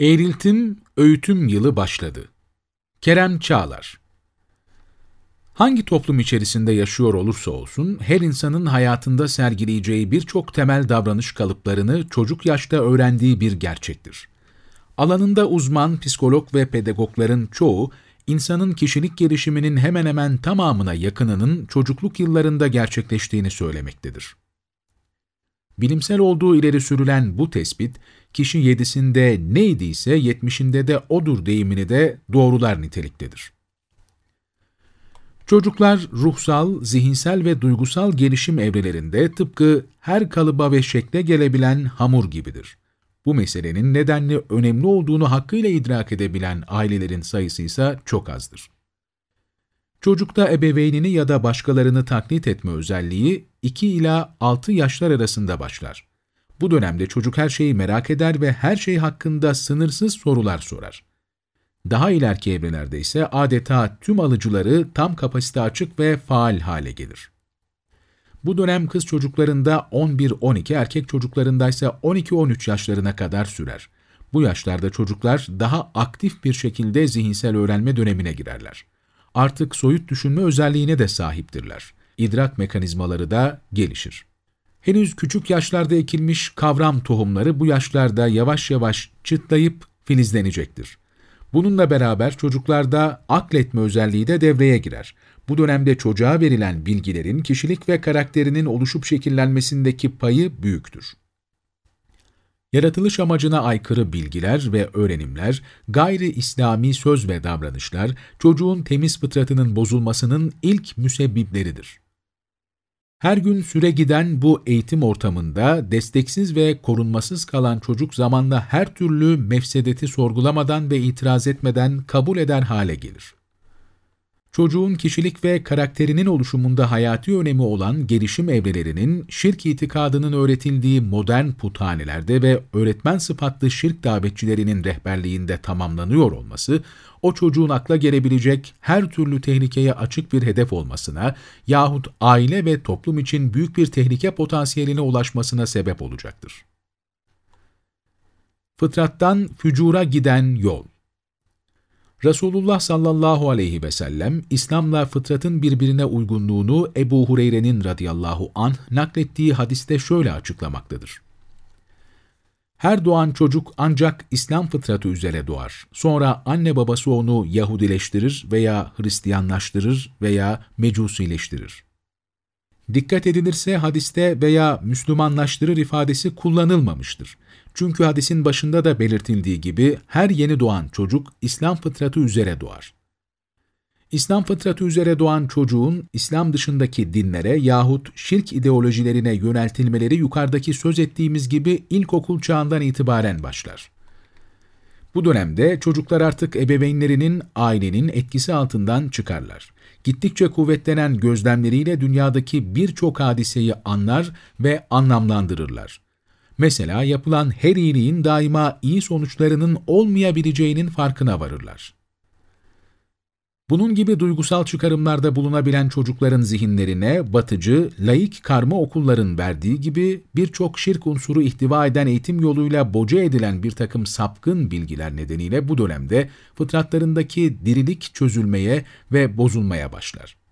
Eğriltim, öğütüm yılı başladı. Kerem Çağlar Hangi toplum içerisinde yaşıyor olursa olsun, her insanın hayatında sergileyeceği birçok temel davranış kalıplarını çocuk yaşta öğrendiği bir gerçektir. Alanında uzman psikolog ve pedagogların çoğu, insanın kişilik gelişiminin hemen hemen tamamına yakınının çocukluk yıllarında gerçekleştiğini söylemektedir. Bilimsel olduğu ileri sürülen bu tespit, kişi yedisinde neydiyse yetmişinde de odur deyimini de doğrular niteliktedir. Çocuklar ruhsal, zihinsel ve duygusal gelişim evrelerinde tıpkı her kalıba ve şekle gelebilen hamur gibidir. Bu meselenin nedenli önemli olduğunu hakkıyla idrak edebilen ailelerin sayısı ise çok azdır. Çocukta ebeveynini ya da başkalarını taklit etme özelliği 2 ila 6 yaşlar arasında başlar. Bu dönemde çocuk her şeyi merak eder ve her şey hakkında sınırsız sorular sorar. Daha ileriki evrelerde ise adeta tüm alıcıları tam kapasite açık ve faal hale gelir. Bu dönem kız çocuklarında 11-12, erkek çocuklarında ise 12-13 yaşlarına kadar sürer. Bu yaşlarda çocuklar daha aktif bir şekilde zihinsel öğrenme dönemine girerler. Artık soyut düşünme özelliğine de sahiptirler. İdrak mekanizmaları da gelişir. Henüz küçük yaşlarda ekilmiş kavram tohumları bu yaşlarda yavaş yavaş çıtlayıp filizlenecektir. Bununla beraber çocuklarda akletme özelliği de devreye girer. Bu dönemde çocuğa verilen bilgilerin kişilik ve karakterinin oluşup şekillenmesindeki payı büyüktür. Yaratılış amacına aykırı bilgiler ve öğrenimler, gayri İslami söz ve davranışlar, çocuğun temiz fıtratının bozulmasının ilk müsebbipleridir. Her gün süre giden bu eğitim ortamında desteksiz ve korunmasız kalan çocuk zamanla her türlü mefsedeti sorgulamadan ve itiraz etmeden kabul eder hale gelir. Çocuğun kişilik ve karakterinin oluşumunda hayati önemi olan gelişim evrelerinin şirk itikadının öğretildiği modern puthanelerde ve öğretmen sıfatlı şirk davetçilerinin rehberliğinde tamamlanıyor olması, o çocuğun akla gelebilecek her türlü tehlikeye açık bir hedef olmasına yahut aile ve toplum için büyük bir tehlike potansiyeline ulaşmasına sebep olacaktır. Fıtrattan fücura giden yol Resulullah sallallahu aleyhi ve sellem, İslam'la fıtratın birbirine uygunluğunu Ebu Hureyre'nin radıyallahu anh naklettiği hadiste şöyle açıklamaktadır. Her doğan çocuk ancak İslam fıtratı üzere doğar. Sonra anne babası onu Yahudileştirir veya Hristiyanlaştırır veya Mecusileştirir. Dikkat edilirse hadiste veya Müslümanlaştırır ifadesi kullanılmamıştır. Çünkü hadisin başında da belirtildiği gibi her yeni doğan çocuk İslam fıtratı üzere doğar. İslam fıtratı üzere doğan çocuğun İslam dışındaki dinlere yahut şirk ideolojilerine yöneltilmeleri yukarıdaki söz ettiğimiz gibi ilkokul çağından itibaren başlar. Bu dönemde çocuklar artık ebeveynlerinin, ailenin etkisi altından çıkarlar. Gittikçe kuvvetlenen gözlemleriyle dünyadaki birçok hadiseyi anlar ve anlamlandırırlar. Mesela yapılan her iyiliğin daima iyi sonuçlarının olmayabileceğinin farkına varırlar. Bunun gibi duygusal çıkarımlarda bulunabilen çocukların zihinlerine batıcı, laik karma okulların verdiği gibi birçok şirk unsuru ihtiva eden eğitim yoluyla boca edilen bir takım sapkın bilgiler nedeniyle bu dönemde fıtratlarındaki dirilik çözülmeye ve bozulmaya başlar.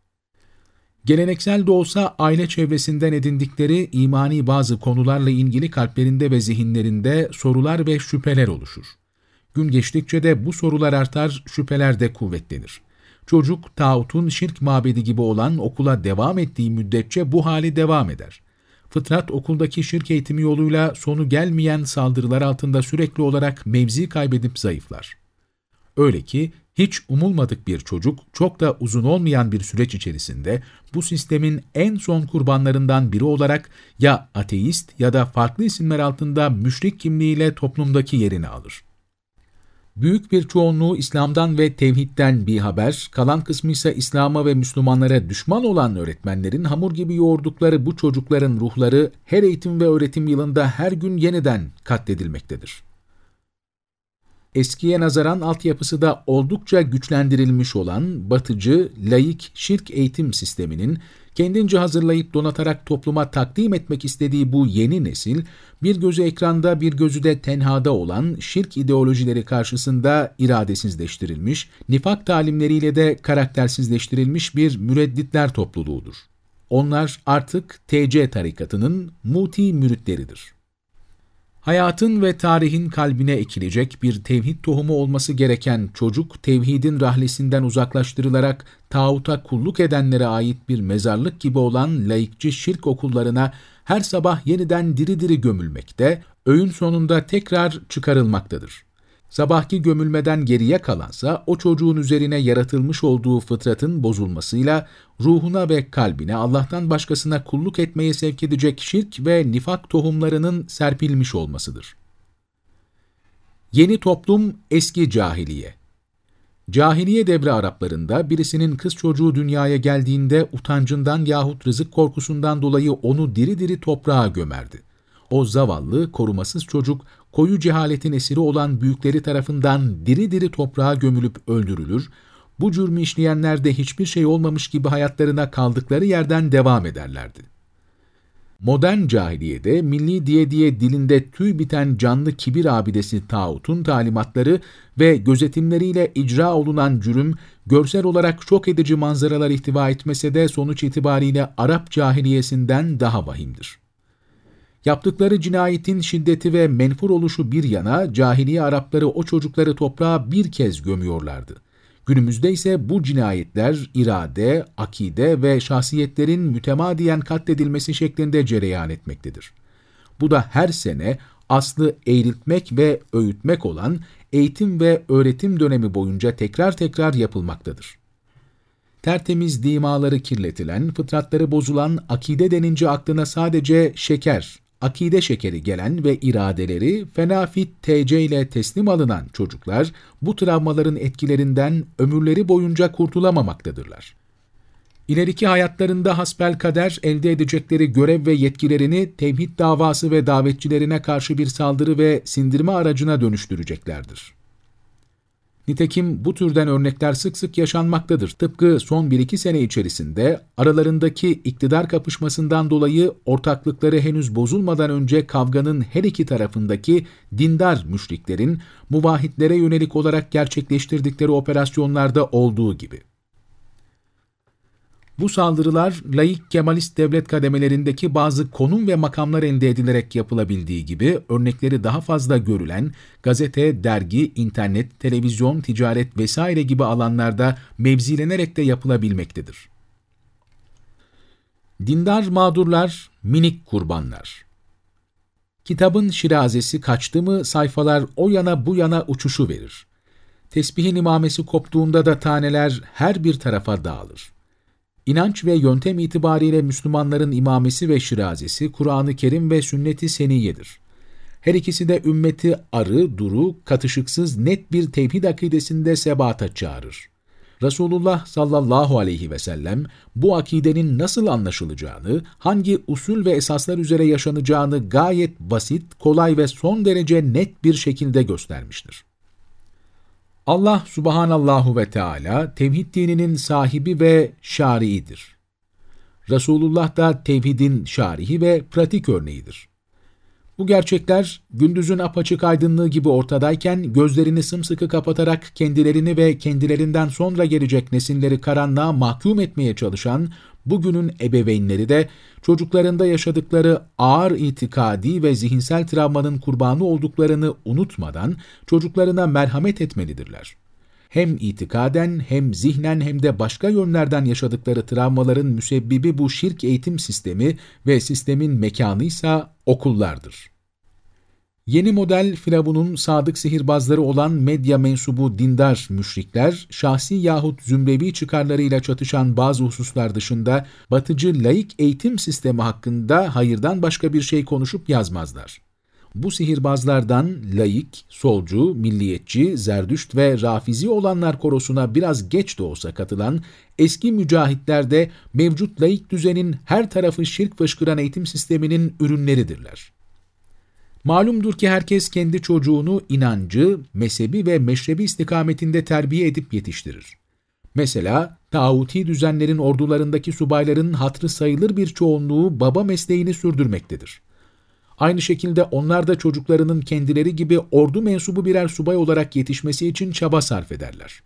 Geleneksel de olsa aile çevresinden edindikleri imani bazı konularla ilgili kalplerinde ve zihinlerinde sorular ve şüpheler oluşur. Gün geçtikçe de bu sorular artar, şüpheler de kuvvetlenir. Çocuk, tağutun şirk mabedi gibi olan okula devam ettiği müddetçe bu hali devam eder. Fıtrat okuldaki şirk eğitimi yoluyla sonu gelmeyen saldırılar altında sürekli olarak mevzi kaybedip zayıflar. Öyle ki hiç umulmadık bir çocuk çok da uzun olmayan bir süreç içerisinde bu sistemin en son kurbanlarından biri olarak ya ateist ya da farklı isimler altında müşrik kimliğiyle toplumdaki yerini alır. Büyük bir çoğunluğu İslam'dan ve tevhidden bir haber, kalan kısmı ise İslam'a ve Müslümanlara düşman olan öğretmenlerin hamur gibi yoğurdukları bu çocukların ruhları her eğitim ve öğretim yılında her gün yeniden katledilmektedir. Eskiye nazaran altyapısı da oldukça güçlendirilmiş olan batıcı, laik, şirk eğitim sisteminin kendince hazırlayıp donatarak topluma takdim etmek istediği bu yeni nesil, bir gözü ekranda bir gözü de tenhada olan şirk ideolojileri karşısında iradesizleştirilmiş, nifak talimleriyle de karaktersizleştirilmiş bir müredditler topluluğudur. Onlar artık TC tarikatının muti müritleridir. Hayatın ve tarihin kalbine ekilecek bir tevhid tohumu olması gereken çocuk, tevhidin rahlesinden uzaklaştırılarak tağuta kulluk edenlere ait bir mezarlık gibi olan laikçi şirk okullarına her sabah yeniden diri diri gömülmekte, öğün sonunda tekrar çıkarılmaktadır. Sabahki gömülmeden geriye kalansa o çocuğun üzerine yaratılmış olduğu fıtratın bozulmasıyla ruhuna ve kalbine Allah'tan başkasına kulluk etmeye sevk edecek şirk ve nifak tohumlarının serpilmiş olmasıdır. Yeni toplum eski cahiliye Cahiliye devri Araplarında birisinin kız çocuğu dünyaya geldiğinde utancından yahut rızık korkusundan dolayı onu diri diri toprağa gömerdi. O zavallı, korumasız çocuk koyu cehaletin esiri olan büyükleri tarafından diri diri toprağa gömülüp öldürülür, bu cürmü işleyenler de hiçbir şey olmamış gibi hayatlarına kaldıkları yerden devam ederlerdi. Modern cahiliyede milli diye diye dilinde tüy biten canlı kibir abidesi tağutun talimatları ve gözetimleriyle icra olunan cürüm, görsel olarak çok edici manzaralar ihtiva etmese de sonuç itibariyle Arap cahiliyesinden daha vahimdir. Yaptıkları cinayetin şiddeti ve menfur oluşu bir yana, cahiliye Arapları o çocukları toprağa bir kez gömüyorlardı. Günümüzde ise bu cinayetler irade, akide ve şahsiyetlerin mütemadiyen katledilmesi şeklinde cereyan etmektedir. Bu da her sene aslı eğriltmek ve öğütmek olan eğitim ve öğretim dönemi boyunca tekrar tekrar yapılmaktadır. Tertemiz dimaları kirletilen, fıtratları bozulan akide denince aklına sadece şeker, akide şekeri gelen ve iradeleri fenafit TC ile teslim alınan çocuklar bu travmaların etkilerinden ömürleri boyunca kurtulamamaktadırlar. İleriki hayatlarında hasbel kader elde edecekleri görev ve yetkilerini tevhid davası ve davetçilerine karşı bir saldırı ve sindirme aracına dönüştüreceklerdir. Nitekim bu türden örnekler sık sık yaşanmaktadır. Tıpkı son 1-2 sene içerisinde aralarındaki iktidar kapışmasından dolayı ortaklıkları henüz bozulmadan önce kavganın her iki tarafındaki dindar müşriklerin muvahitlere yönelik olarak gerçekleştirdikleri operasyonlarda olduğu gibi. Bu saldırılar laik Kemalist devlet kademelerindeki bazı konum ve makamlar elde edilerek yapılabildiği gibi örnekleri daha fazla görülen gazete, dergi, internet, televizyon, ticaret vesaire gibi alanlarda mevzilenerek de yapılabilmektedir. Dindar mağdurlar, minik kurbanlar. Kitabın şirazesi kaçtı mı sayfalar o yana bu yana uçuşu verir. Tesbihin imamesi koptuğunda da taneler her bir tarafa dağılır. İnanç ve yöntem itibariyle Müslümanların imamesi ve şirazesi Kur'an-ı Kerim ve sünnet-i seniyedir. Her ikisi de ümmeti arı, duru, katışıksız net bir tevhid akidesinde sebata çağırır. Resulullah sallallahu aleyhi ve sellem bu akidenin nasıl anlaşılacağını, hangi usul ve esaslar üzere yaşanacağını gayet basit, kolay ve son derece net bir şekilde göstermiştir. Allah subhanallahu ve Teala tevhid dininin sahibi ve şari'idir. Resulullah da tevhidin şarihi ve pratik örneğidir. Bu gerçekler gündüzün apaçık aydınlığı gibi ortadayken gözlerini sımsıkı kapatarak kendilerini ve kendilerinden sonra gelecek nesilleri karanlığa mahkum etmeye çalışan bugünün ebeveynleri de çocuklarında yaşadıkları ağır itikadi ve zihinsel travmanın kurbanı olduklarını unutmadan çocuklarına merhamet etmelidirler. Hem itikaden hem zihnen hem de başka yönlerden yaşadıkları travmaların müsebbibi bu şirk eğitim sistemi ve sistemin mekanıysa okullardır. Yeni model Firavun'un sadık sihirbazları olan medya mensubu dindar müşrikler, şahsi yahut zümrevi çıkarlarıyla çatışan bazı hususlar dışında batıcı laik eğitim sistemi hakkında hayırdan başka bir şey konuşup yazmazlar. Bu sihirbazlardan laik, solcu, milliyetçi, zerdüşt ve rafizi olanlar korosuna biraz geç de olsa katılan eski mücahitler de mevcut laik düzenin her tarafı şirk fışkıran eğitim sisteminin ürünleridirler. Malumdur ki herkes kendi çocuğunu inancı, mezhebi ve meşrebi istikametinde terbiye edip yetiştirir. Mesela tağuti düzenlerin ordularındaki subayların hatrı sayılır bir çoğunluğu baba mesleğini sürdürmektedir. Aynı şekilde onlar da çocuklarının kendileri gibi ordu mensubu birer subay olarak yetişmesi için çaba sarf ederler.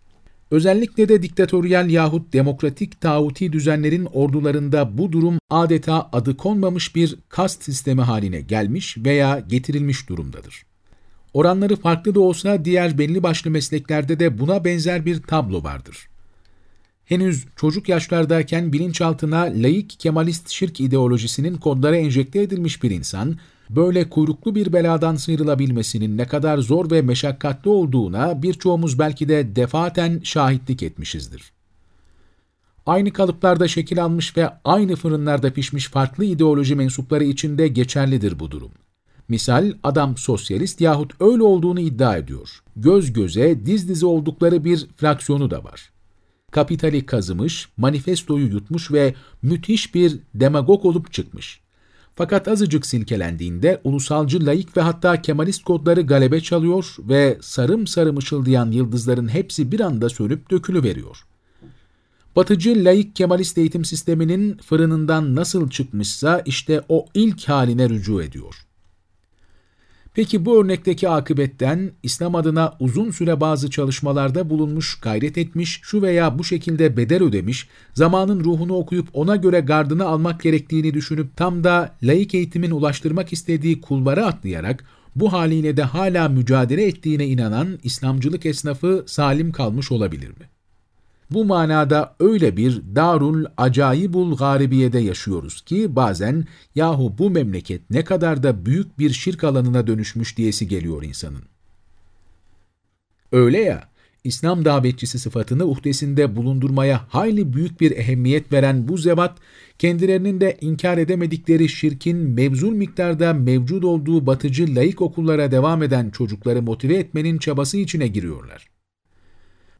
Özellikle de diktatöryel yahut demokratik tağuti düzenlerin ordularında bu durum adeta adı konmamış bir kast sistemi haline gelmiş veya getirilmiş durumdadır. Oranları farklı da olsa diğer belli başlı mesleklerde de buna benzer bir tablo vardır. Henüz çocuk yaşlardayken bilinçaltına laik kemalist şirk ideolojisinin kodları enjekte edilmiş bir insan, böyle kuyruklu bir beladan sıyrılabilmesinin ne kadar zor ve meşakkatli olduğuna birçoğumuz belki de defaten şahitlik etmişizdir. Aynı kalıplarda şekil almış ve aynı fırınlarda pişmiş farklı ideoloji mensupları içinde geçerlidir bu durum. Misal adam sosyalist yahut öyle olduğunu iddia ediyor. Göz göze, diz dize oldukları bir fraksiyonu da var. Kapitali kazımış, manifestoyu yutmuş ve müthiş bir demagog olup çıkmış. Fakat azıcık silkelendiğinde ulusalcı laik ve hatta kemalist kodları galebe çalıyor ve sarım sarım ışıldayan yıldızların hepsi bir anda sönüp dökülüveriyor. Batıcı laik kemalist eğitim sisteminin fırınından nasıl çıkmışsa işte o ilk haline rücu ediyor. Peki bu örnekteki akıbetten İslam adına uzun süre bazı çalışmalarda bulunmuş, gayret etmiş, şu veya bu şekilde bedel ödemiş, zamanın ruhunu okuyup ona göre gardını almak gerektiğini düşünüp tam da laik eğitimin ulaştırmak istediği kulvara atlayarak bu haliyle de hala mücadele ettiğine inanan İslamcılık esnafı salim kalmış olabilir mi? Bu manada öyle bir darul acayibul garibiyede yaşıyoruz ki bazen yahu bu memleket ne kadar da büyük bir şirk alanına dönüşmüş diyesi geliyor insanın. Öyle ya, İslam davetçisi sıfatını uhdesinde bulundurmaya hayli büyük bir ehemmiyet veren bu zevat, kendilerinin de inkar edemedikleri şirkin mevzul miktarda mevcut olduğu batıcı laik okullara devam eden çocukları motive etmenin çabası içine giriyorlar.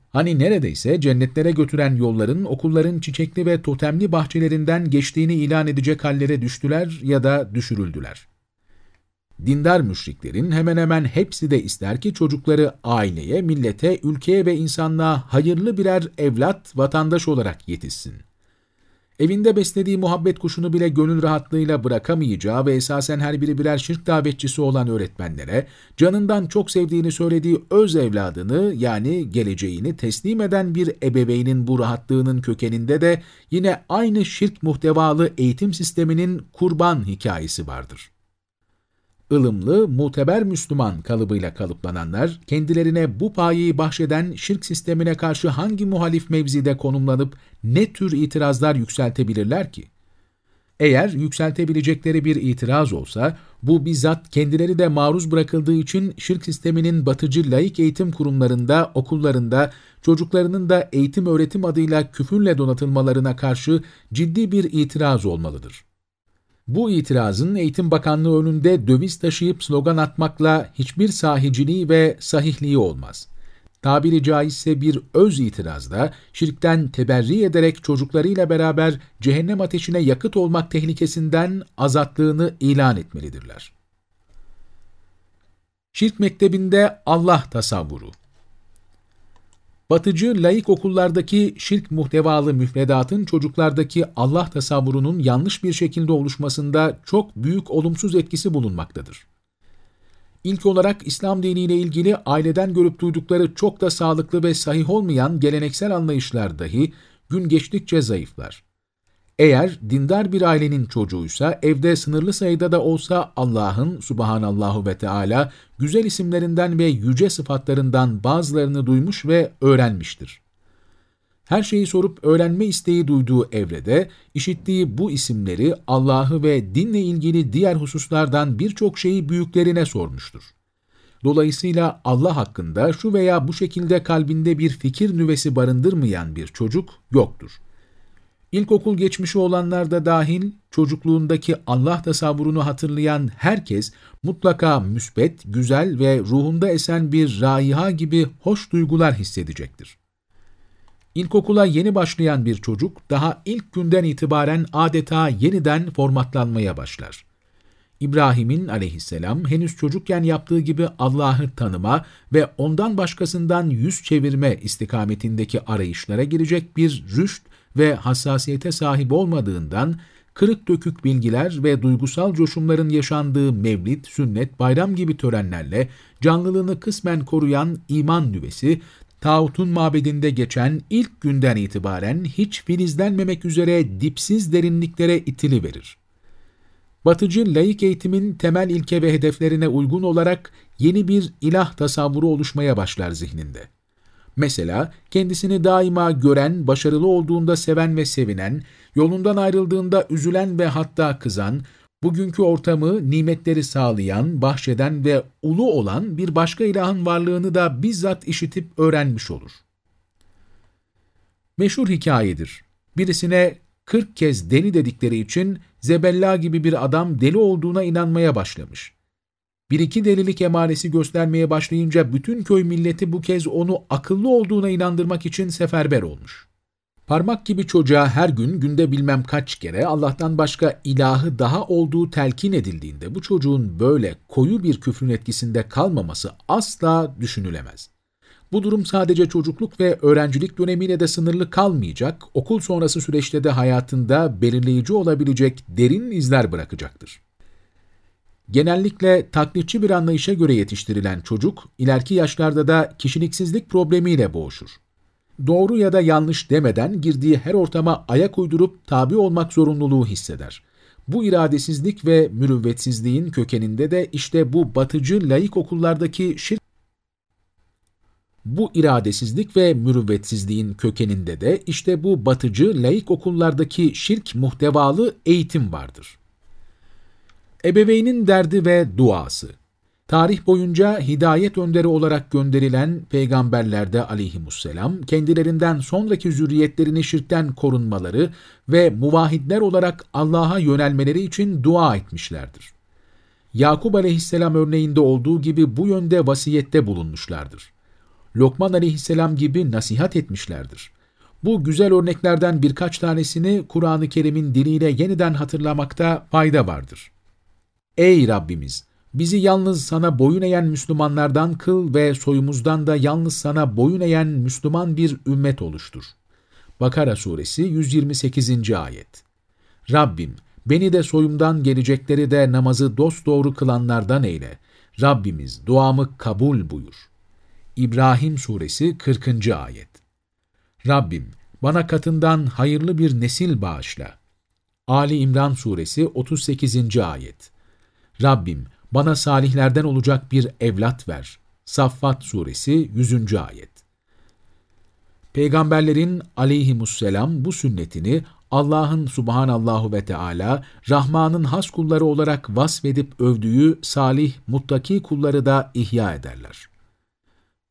Hani neredeyse cennetlere götüren yolların okulların çiçekli ve totemli bahçelerinden geçtiğini ilan edecek hallere düştüler ya da düşürüldüler. Dindar müşriklerin hemen hemen hepsi de ister ki çocukları aileye, millete, ülkeye ve insanlığa hayırlı birer evlat, vatandaş olarak yetişsin. Evinde beslediği muhabbet kuşunu bile gönül rahatlığıyla bırakamayacağı ve esasen her biri birer şirk davetçisi olan öğretmenlere, canından çok sevdiğini söylediği öz evladını yani geleceğini teslim eden bir ebeveynin bu rahatlığının kökeninde de yine aynı şirk muhtevalı eğitim sisteminin kurban hikayesi vardır ılımlı, muteber Müslüman kalıbıyla kalıplananlar, kendilerine bu payeyi bahşeden şirk sistemine karşı hangi muhalif mevzide konumlanıp ne tür itirazlar yükseltebilirler ki? Eğer yükseltebilecekleri bir itiraz olsa, bu bizzat kendileri de maruz bırakıldığı için şirk sisteminin batıcı laik eğitim kurumlarında, okullarında, çocuklarının da eğitim öğretim adıyla küfürle donatılmalarına karşı ciddi bir itiraz olmalıdır. Bu itirazın Eğitim Bakanlığı önünde döviz taşıyıp slogan atmakla hiçbir sahiciliği ve sahihliği olmaz. Tabiri caizse bir öz itirazda şirkten teberri ederek çocuklarıyla beraber cehennem ateşine yakıt olmak tehlikesinden azatlığını ilan etmelidirler. Şirk mektebinde Allah tasavvuru Batıcı laik okullardaki şirk muhtevalı müfredatın çocuklardaki Allah tasavvurunun yanlış bir şekilde oluşmasında çok büyük olumsuz etkisi bulunmaktadır. İlk olarak İslam diniyle ilgili aileden görüp duydukları çok da sağlıklı ve sahih olmayan geleneksel anlayışlar dahi gün geçtikçe zayıflar. Eğer dindar bir ailenin çocuğuysa evde sınırlı sayıda da olsa Allah'ın subhanallahu ve Teala güzel isimlerinden ve yüce sıfatlarından bazılarını duymuş ve öğrenmiştir. Her şeyi sorup öğrenme isteği duyduğu evrede işittiği bu isimleri Allah'ı ve dinle ilgili diğer hususlardan birçok şeyi büyüklerine sormuştur. Dolayısıyla Allah hakkında şu veya bu şekilde kalbinde bir fikir nüvesi barındırmayan bir çocuk yoktur. İlkokul geçmişi olanlar da dahil çocukluğundaki Allah tasavvurunu hatırlayan herkes mutlaka müsbet, güzel ve ruhunda esen bir raiha gibi hoş duygular hissedecektir. İlkokula yeni başlayan bir çocuk daha ilk günden itibaren adeta yeniden formatlanmaya başlar. İbrahim'in aleyhisselam henüz çocukken yaptığı gibi Allah'ı tanıma ve ondan başkasından yüz çevirme istikametindeki arayışlara girecek bir rüşt ve hassasiyete sahip olmadığından kırık dökük bilgiler ve duygusal coşumların yaşandığı mevlid, sünnet, bayram gibi törenlerle canlılığını kısmen koruyan iman nüvesi, Tağut'un mabedinde geçen ilk günden itibaren hiç filizlenmemek üzere dipsiz derinliklere itili verir. Batıcı laik eğitimin temel ilke ve hedeflerine uygun olarak yeni bir ilah tasavvuru oluşmaya başlar zihninde. Mesela kendisini daima gören, başarılı olduğunda seven ve sevinen, yolundan ayrıldığında üzülen ve hatta kızan, bugünkü ortamı, nimetleri sağlayan, bahşeden ve ulu olan bir başka ilahın varlığını da bizzat işitip öğrenmiş olur. Meşhur hikayedir. Birisine 40 kez deli dedikleri için Zebella gibi bir adam deli olduğuna inanmaya başlamış. Bir iki delilik emaresi göstermeye başlayınca bütün köy milleti bu kez onu akıllı olduğuna inandırmak için seferber olmuş. Parmak gibi çocuğa her gün günde bilmem kaç kere Allah'tan başka ilahı daha olduğu telkin edildiğinde bu çocuğun böyle koyu bir küfrün etkisinde kalmaması asla düşünülemez. Bu durum sadece çocukluk ve öğrencilik dönemiyle de sınırlı kalmayacak, okul sonrası süreçte de hayatında belirleyici olabilecek derin izler bırakacaktır. Genellikle taklitçi bir anlayışa göre yetiştirilen çocuk, ileriki yaşlarda da kişiliksizlik problemiyle boğuşur. Doğru ya da yanlış demeden girdiği her ortama ayak uydurup tabi olmak zorunluluğu hisseder. Bu iradesizlik ve mürüvvetsizliğin kökeninde de işte bu batıcı laik okullardaki şirk bu iradesizlik ve mürüvvetsizliğin kökeninde de işte bu batıcı laik okullardaki şirk muhtevalı eğitim vardır. Ebeveynin derdi ve duası Tarih boyunca hidayet önderi olarak gönderilen peygamberlerde aleyhimusselam, kendilerinden sonraki zürriyetlerini şirkten korunmaları ve muvahidler olarak Allah'a yönelmeleri için dua etmişlerdir. Yakub aleyhisselam örneğinde olduğu gibi bu yönde vasiyette bulunmuşlardır. Lokman aleyhisselam gibi nasihat etmişlerdir. Bu güzel örneklerden birkaç tanesini Kur'an-ı Kerim'in diliyle yeniden hatırlamakta fayda vardır. Ey Rabbimiz! Bizi yalnız sana boyun eğen Müslümanlardan kıl ve soyumuzdan da yalnız sana boyun eğen Müslüman bir ümmet oluştur. Bakara Suresi 128. Ayet Rabbim, beni de soyumdan gelecekleri de namazı dosdoğru kılanlardan eyle. Rabbimiz duamı kabul buyur. İbrahim Suresi 40. Ayet Rabbim, bana katından hayırlı bir nesil bağışla. Ali İmran Suresi 38. Ayet Rabbim, bana salihlerden olacak bir evlat ver. Saffat Suresi 100. Ayet Peygamberlerin aleyhimusselam bu sünnetini Allah'ın subhanallahu ve Teala Rahman'ın has kulları olarak vasfedip övdüğü salih, muttaki kulları da ihya ederler.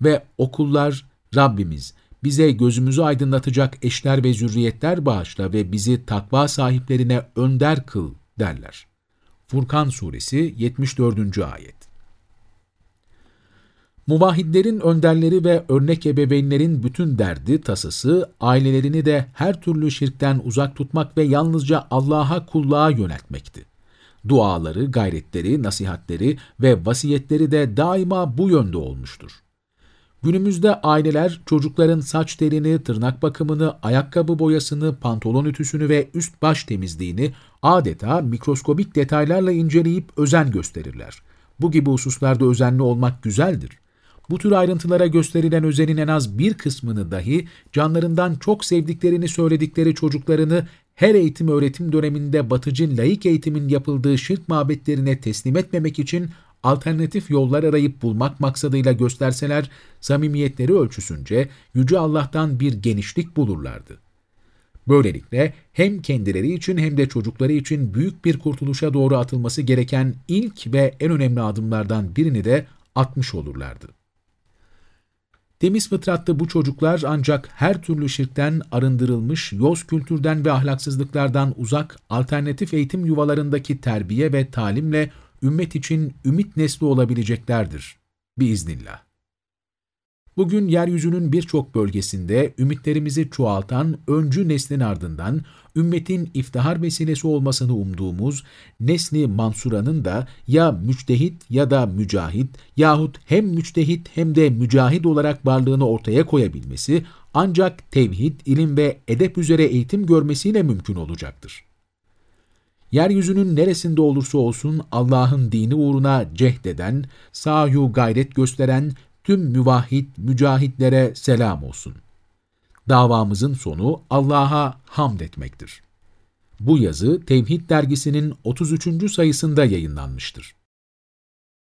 Ve okullar Rabbimiz bize gözümüzü aydınlatacak eşler ve zürriyetler bağışla ve bizi takva sahiplerine önder kıl derler. Furkan Suresi 74. Ayet Muvahhidlerin önderleri ve örnek ebeveynlerin bütün derdi, tasası, ailelerini de her türlü şirkten uzak tutmak ve yalnızca Allah'a kulluğa yöneltmekti. Duaları, gayretleri, nasihatleri ve vasiyetleri de daima bu yönde olmuştur. Günümüzde aileler çocukların saç terini, tırnak bakımını, ayakkabı boyasını, pantolon ütüsünü ve üst baş temizliğini adeta mikroskobik detaylarla inceleyip özen gösterirler. Bu gibi hususlarda özenli olmak güzeldir. Bu tür ayrıntılara gösterilen özenin en az bir kısmını dahi canlarından çok sevdiklerini söyledikleri çocuklarını her eğitim öğretim döneminde batıcı laik eğitimin yapıldığı şirk mabetlerine teslim etmemek için alternatif yollar arayıp bulmak maksadıyla gösterseler, samimiyetleri ölçüsünce Yüce Allah'tan bir genişlik bulurlardı. Böylelikle hem kendileri için hem de çocukları için büyük bir kurtuluşa doğru atılması gereken ilk ve en önemli adımlardan birini de atmış olurlardı. Temiz fıtratlı bu çocuklar ancak her türlü şirkten arındırılmış, yoz kültürden ve ahlaksızlıklardan uzak alternatif eğitim yuvalarındaki terbiye ve talimle ümmet için ümit nesli olabileceklerdir. Biiznillah. Bugün yeryüzünün birçok bölgesinde ümitlerimizi çoğaltan öncü neslin ardından ümmetin iftihar vesilesi olmasını umduğumuz Nesli Mansura'nın da ya müçtehit ya da mücahit yahut hem müçtehit hem de mücahit olarak varlığını ortaya koyabilmesi ancak tevhid, ilim ve edep üzere eğitim görmesiyle mümkün olacaktır. Yeryüzünün neresinde olursa olsun Allah'ın dini uğruna cehdeden, sayu gayret gösteren tüm müvahhid mücahitlere selam olsun. Davamızın sonu Allah'a hamd etmektir. Bu yazı Tevhid dergisinin 33. sayısında yayınlanmıştır.